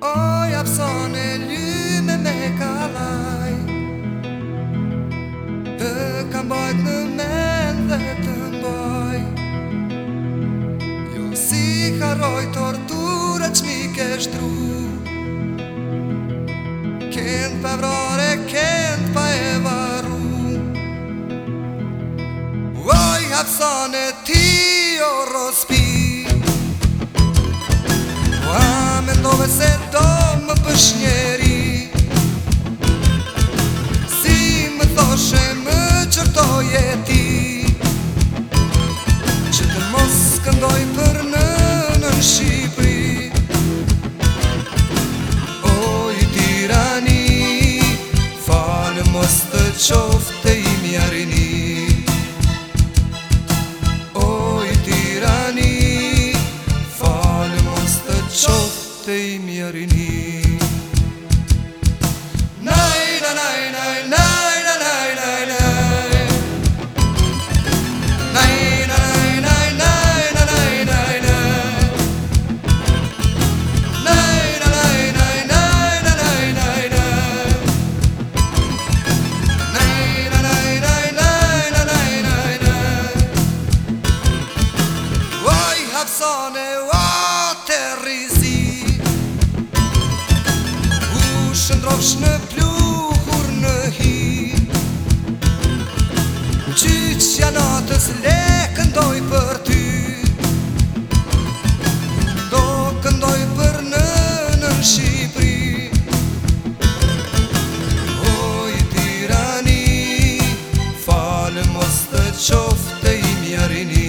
O japson e lyme me kalaj Të kam bajt në men dhe të mboj Jo si haroj tortura që mi kesh dru Kënd pa vrore, kënd pa e varu O japson e ti o rospi O amendove se Stay me arinir. Do shënë pluhur në hi Gjyqë janatës le këndoj për ty Do këndoj për nënën Shqipri Oj tirani, falë mos të qofte i mjërini